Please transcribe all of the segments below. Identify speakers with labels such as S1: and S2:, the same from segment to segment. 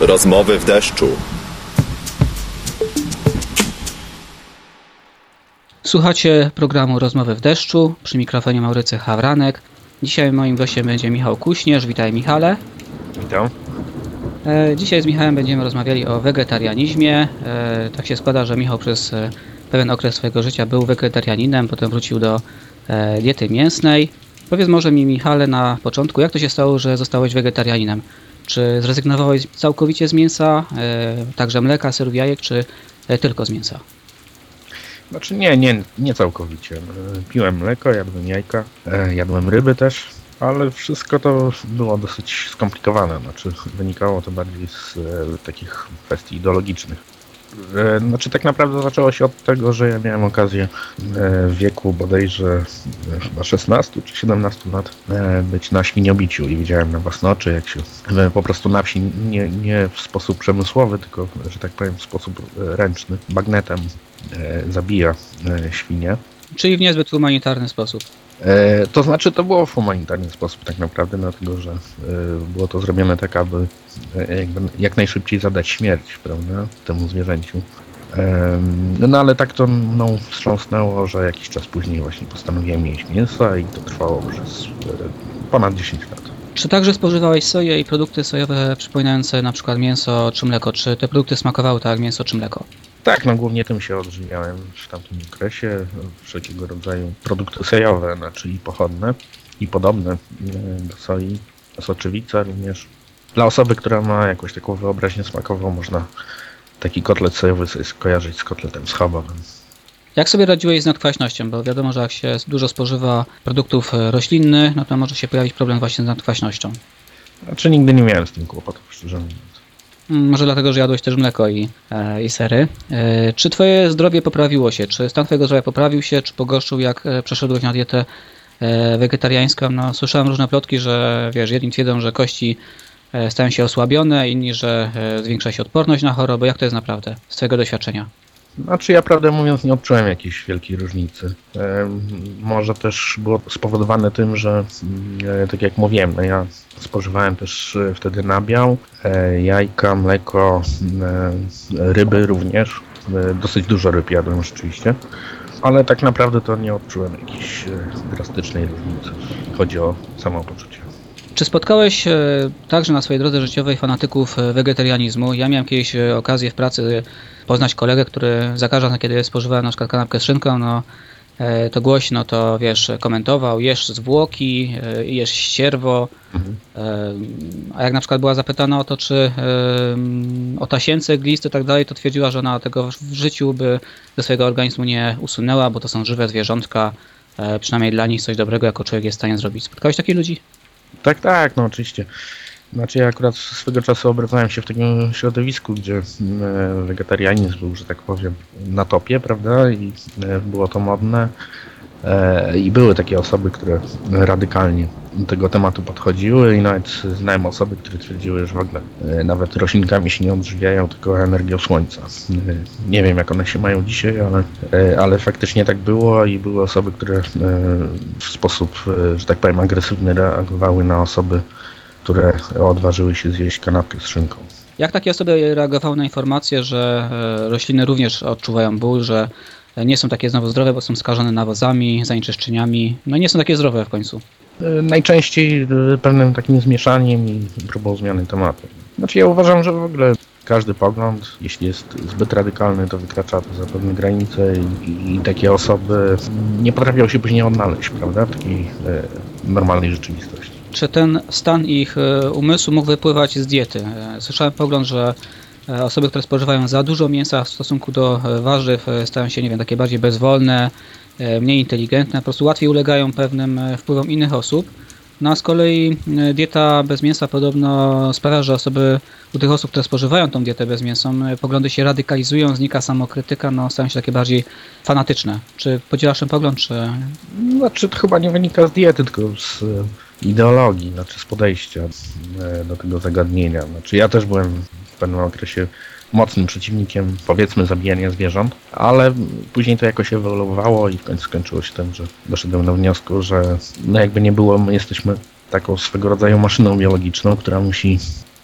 S1: Rozmowy w deszczu.
S2: Słuchacie programu Rozmowy w deszczu przy mikrofonie Maurycy Hawranek. Dzisiaj moim gościem będzie Michał Kuśnierz. Witaj Michale.
S3: Witam.
S2: E, Dzisiaj z Michałem będziemy rozmawiali o wegetarianizmie. E, Tak się składa, że Michał przez e, pewien okres swojego życia był wegetarianinem, potem wrócił do diety mięsnej. Powiedz może mi Michale na początku, jak to się stało, że zostałeś wegetarianinem? Czy zrezygnowałeś całkowicie z mięsa, e, także mleka, serów, jajek, czy e, tylko z mięsa?
S3: Znaczy nie, nie, nie całkowicie. E, Piłem mleko, jadłem jajka, jadłem ryby też, ale wszystko to było dosyć skomplikowane. Znaczy wynikało to bardziej z takich kwestii ideologicznych. E, Znaczy tak naprawdę zaczęło się od tego, że ja miałem okazję e, w wieku bodajże e, chyba 16 czy 17 lat być na świniobiciu i widziałem na własne oczy, jak się po prostu na wsi nie, nie w sposób przemysłowy, tylko że tak powiem w sposób ręczny, bagnetem zabija świnie.
S2: Czyli w niezbyt humanitarny sposób.
S3: E, To znaczy, to było w humanitarny sposób tak naprawdę, dlatego że e, było to zrobione tak, aby e, jak najszybciej zadać śmierć, prawda, temu zwierzęciu. No ale tak to mną wstrząsnęło, że jakiś czas później właśnie postanowiłem jeść mięsa i to trwało przez ponad 10 lat.
S2: Czy także spożywałeś soję i produkty sojowe przypominające na przykład mięso czy mleko? Czy te produkty smakowały tak jak mięso czy mleko?
S3: Tak, no głównie tym się odżywiałem w tamtym okresie. Wszelkiego rodzaju produkty sojowe, znaczy i pochodne, i podobne e, do soi. Soczewica również. Dla osoby, która ma jakąś taką wyobraźnię smakową, można taki kotlet sojowy sobie skojarzyć z kotletem schabowym.
S2: Jak sobie radziłeś z nadkwaśnością? Bo wiadomo, że jak się dużo spożywa produktów e, roślinnych, no to może się pojawić problem właśnie z nadkwaśnością.
S3: Znaczy nigdy nie miałem z tym kłopotów, szczerze mówiąc.
S2: Mm, Może dlatego, że jadłeś też mleko i, e, i sery. E, czy twoje zdrowie poprawiło się? Czy stan twojego zdrowia poprawił się, czy pogorszył, jak e, przeszedłeś na dietę wegetariańską? No, słyszałem różne plotki, że wiesz, jedni twierdzą, że kości stają się osłabione, inni, że zwiększa się odporność na choroby. Jak to jest naprawdę z twojego doświadczenia?
S3: Znaczy ja prawdę mówiąc nie odczułem jakiejś wielkiej różnicy. Em, Może też było spowodowane tym, że e, tak jak mówiłem, no ja spożywałem też e, wtedy nabiał, e, jajka, mleko, e, ryby również. E, Dosyć dużo ryb jadłem rzeczywiście. Ale tak naprawdę to nie odczułem jakiejś e, drastycznej różnicy. Chodzi o samopoczucie.
S2: Czy spotkałeś e, także na swojej drodze życiowej fanatyków e, wegetarianizmu? Ja miałem kiedyś e, okazję w pracy poznać kolegę, który za każdym kiedy spożywałem na przykład kanapkę z szynką, no to głośno to, wiesz, komentował, jesz zwłoki, jesz ścierwo,
S3: Mhm.
S2: a jak na przykład była zapytana o to, czy o tasięce, glisty i tak dalej, to twierdziła, że ona tego w życiu by ze swojego organizmu nie usunęła, bo to są żywe zwierzątka, przynajmniej dla nich coś dobrego jako człowiek jest w stanie zrobić. Spotkałeś takich ludzi?
S3: Tak, tak, no oczywiście. Znaczy ja akurat swego czasu obracałem się w takim środowisku, gdzie e, wegetarianizm był, że tak powiem, na topie, prawda? I e, było to modne. E, I były takie osoby, które radykalnie do tego tematu podchodziły i nawet znałem osoby, które twierdziły, że w ogóle e, nawet roślinkami się nie odżywiają, tylko energią słońca. E, Nie wiem jak one się mają dzisiaj, ale, ale faktycznie tak było i były osoby, które w sposób, że tak powiem, agresywny reagowały na osoby, które odważyły się zjeść kanapkę z szynką.
S2: Jak takie osoby reagowały na informację, że rośliny również odczuwają ból, że nie są takie znowu zdrowe, bo są skażone nawozami, zanieczyszczeniami, no i nie są takie zdrowe w końcu.
S3: E, Najczęściej e, pewnym takim zmieszaniem i próbą zmiany tematu. Znaczy ja uważam, że w ogóle każdy pogląd, jeśli jest zbyt radykalny, to wykracza poza pewne granice i, i takie osoby nie potrafią się później odnaleźć, prawda, w takiej e, normalnej rzeczywistości.
S2: Czy ten stan ich e, umysłu mógł wypływać z diety? E, Słyszałem pogląd, że e, osoby, które spożywają za dużo mięsa w stosunku do e, warzyw e, stają się, nie wiem, takie bardziej bezwolne, e, mniej inteligentne, po prostu łatwiej ulegają pewnym e, wpływom innych osób. No a z kolei e, dieta bez mięsa podobno sprawia, że osoby, u tych osób, które spożywają tą dietę bez mięsa, e, poglądy się radykalizują, znika samokrytyka, no stają się takie bardziej fanatyczne. Czy podzielasz ten pogląd, czy
S3: Znaczy to chyba nie wynika z diety, tylko z e, ideologii, znaczy z podejścia e, do tego zagadnienia. Znaczy ja też byłem pewnym okresie mocnym przeciwnikiem, powiedzmy, zabijania zwierząt, ale później to jakoś ewoluowało i w końcu skończyło się tym, że doszedłem do wniosku, że no jakby nie było, my jesteśmy taką swego rodzaju maszyną biologiczną, która musi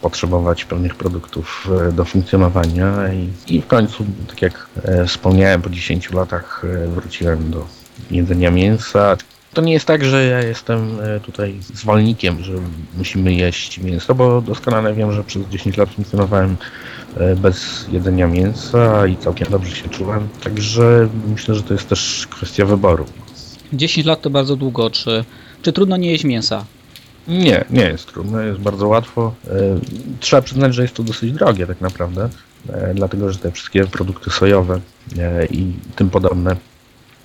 S3: potrzebować pewnych produktów e, do funkcjonowania i, i w końcu, tak jak e, wspomniałem, po 10 latach e, wróciłem do jedzenia mięsa. To nie jest tak, że ja jestem e, tutaj zwolennikiem, że musimy jeść mięso, bo doskonale wiem, że przez 10 lat funkcjonowałem e, bez jedzenia mięsa i całkiem dobrze się czułem. Także myślę, że to jest też kwestia wyboru.
S2: 10 lat to bardzo długo. Czy, czy trudno nie jeść mięsa?
S3: Nie, nie jest trudno, jest bardzo łatwo. E, Trzeba przyznać, że jest to dosyć drogie tak naprawdę, dlatego że te wszystkie produkty sojowe i tym podobne,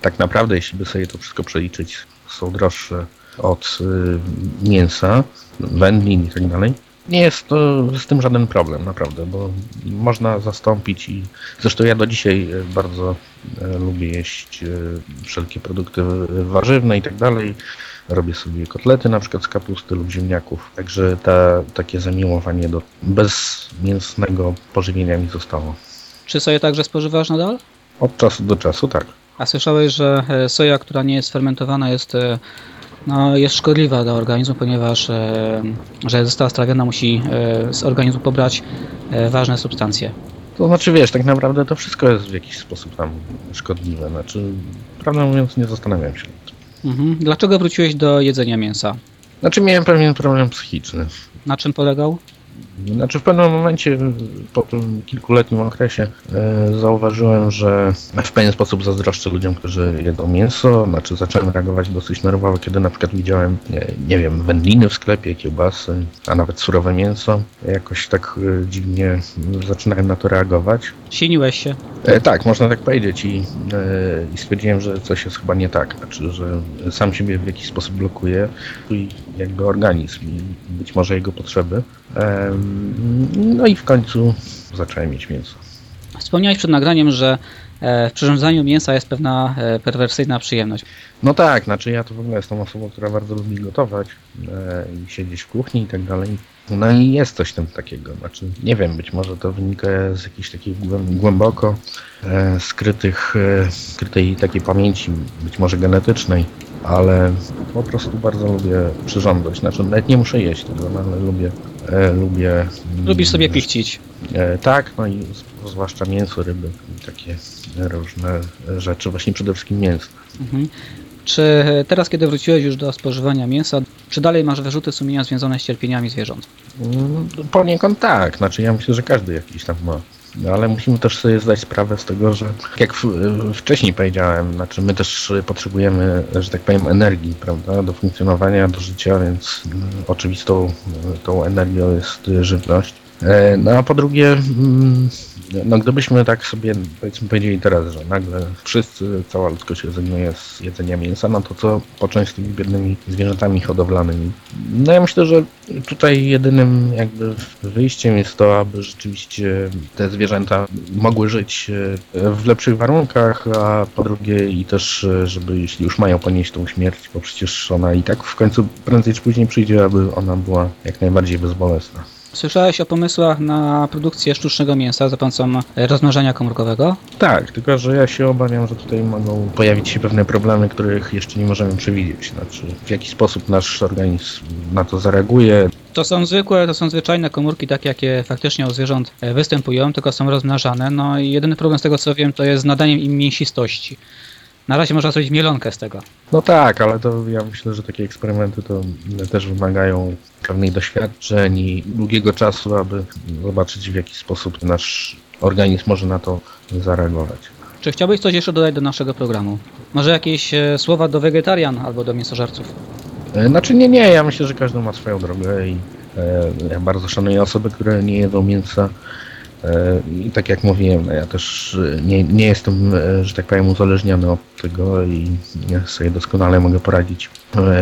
S3: tak naprawdę jeśli by sobie to wszystko przeliczyć, są droższe od y, mięsa, wędlin i tak dalej. Nie jest to z tym żaden problem, naprawdę, bo można zastąpić i zresztą ja do dzisiaj e, bardzo e, lubię jeść wszelkie produkty warzywne i tak dalej. Robię sobie kotlety na przykład z kapusty lub ziemniaków, także ta, takie zamiłowanie do bezmięsnego pożywienia mi zostało.
S2: Czy soję także spożywasz nadal?
S3: Od czasu do czasu tak.
S2: A słyszałeś, że e, soja, która nie jest fermentowana, jest, e, no, jest szkodliwa dla organizmu, ponieważ e, że została strawiona, musi z organizmu pobrać ważne substancje.
S3: To znaczy wiesz, tak naprawdę to wszystko jest w jakiś sposób tam szkodliwe. Znaczy, prawdę mówiąc, nie zastanawiam się.
S2: Mhm. Dlaczego wróciłeś do jedzenia mięsa?
S3: Znaczy miałem pewien problem psychiczny.
S2: Na czym polegał?
S3: Znaczy w pewnym momencie po tym kilkuletnim okresie e, zauważyłem, że w pewien sposób zazdroszczę ludziom, którzy jedzą mięso. Znaczy zacząłem reagować dosyć nerwowo, kiedy na przykład widziałem, nie, nie wiem, wędliny w sklepie, kiełbasy, a nawet surowe mięso. Jakoś tak e, dziwnie zaczynałem na to reagować.
S2: Siniłeś się?
S3: E, tak, można tak powiedzieć i, e, i stwierdziłem, że coś jest chyba nie tak, znaczy, że sam siebie w jakiś sposób blokuję i jakby organizm i być może jego potrzeby. No i w końcu zacząłem mieć mięso.
S2: Wspomniałeś przed nagraniem, że e, w przyrządzaniu mięsa jest pewna e, perwersyjna przyjemność.
S3: No tak, znaczy ja to w ogóle jestem osobą, która bardzo lubi gotować e, i siedzieć w kuchni i tak dalej. No i jest coś tam takiego, znaczy nie wiem, być może to wynika z jakiejś takiej głę- głęboko skrytych, skrytej takiej pamięci, być może genetycznej, ale po prostu bardzo lubię przyrządzać, znaczy nawet nie muszę jeść tego, no, ale lubię, e, lubię... mm,
S2: Lubisz sobie pichcić.
S3: E, tak, no i zwłaszcza mięso, ryby i takie różne rzeczy, właśnie przede wszystkim mięso.
S2: Mhm. Czy teraz, kiedy wróciłeś już do spożywania mięsa, czy dalej masz wyrzuty sumienia związane z cierpieniami zwierząt?
S3: Mm, Poniekąd tak, znaczy ja myślę, że każdy jakiś tam ma. No, ale musimy też sobie zdać sprawę z tego, że tak jak wcześniej powiedziałem, znaczy my też potrzebujemy, że tak powiem, energii, prawda, do funkcjonowania, do życia, więc mm, oczywistą tą energią jest żywność. E, No a po drugie, mm, no gdybyśmy tak sobie powiedzmy powiedzieli teraz, że nagle wszyscy, cała ludzkość rezygnuje z jedzenia mięsa, no to co począć z tymi biednymi zwierzętami hodowlanymi? No ja myślę, że tutaj jedynym jakby wyjściem jest to, aby rzeczywiście te zwierzęta mogły żyć e, w lepszych warunkach, a po drugie i też, e, żeby jeśli już mają ponieść tą śmierć, bo przecież ona i tak w końcu prędzej czy później przyjdzie, aby ona była jak najbardziej bezbolesna.
S2: Słyszałeś o pomysłach na produkcję sztucznego mięsa za pomocą e, rozmnażania komórkowego?
S3: Tak, tylko że ja się obawiam, że tutaj mogą pojawić się pewne problemy, których jeszcze nie możemy przewidzieć. Znaczy, w jaki sposób nasz organizm na to zareaguje.
S2: To są zwykłe, to są zwyczajne komórki, takie jakie faktycznie u zwierząt e, występują, tylko są rozmnażane. No i jedyny problem z tego co wiem, to jest z nadaniem im mięsistości. Na razie można zrobić mielonkę z tego.
S3: No tak, ale to ja myślę, że takie eksperymenty to też wymagają pewnych doświadczeń i długiego czasu, aby zobaczyć w jaki sposób nasz organizm może na to zareagować.
S2: Czy chciałbyś coś jeszcze dodać do naszego programu? Może jakieś e, słowa do wegetarian albo do mięsożerców?
S3: E, Znaczy nie, nie, ja myślę, że każdy ma swoją drogę i e, ja bardzo szanuję osoby, które nie jedzą mięsa. E, I tak jak mówiłem, ja też e, nie, nie jestem, e, że tak powiem, uzależniony od tego i sobie doskonale mogę poradzić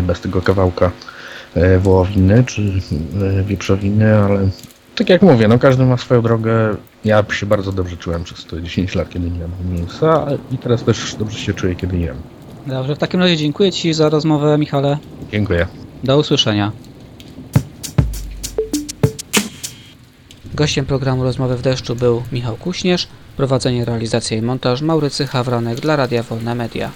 S3: bez tego kawałka wołowiny czy wieprzowiny, ale tak jak mówię, no każdy ma swoją drogę. Ja się bardzo dobrze czułem przez te 10 lat, kiedy nie jadłem mięsa i teraz też dobrze się czuję, kiedy jem.
S2: Dobrze, w takim razie dziękuję Ci za rozmowę, Michale.
S3: Dziękuję.
S2: Do usłyszenia. Gościem programu Rozmowy w deszczu był Michał Kuśnierz, prowadzenie, realizacja i montaż Maurycy Hawranek dla Radia Wolne Media.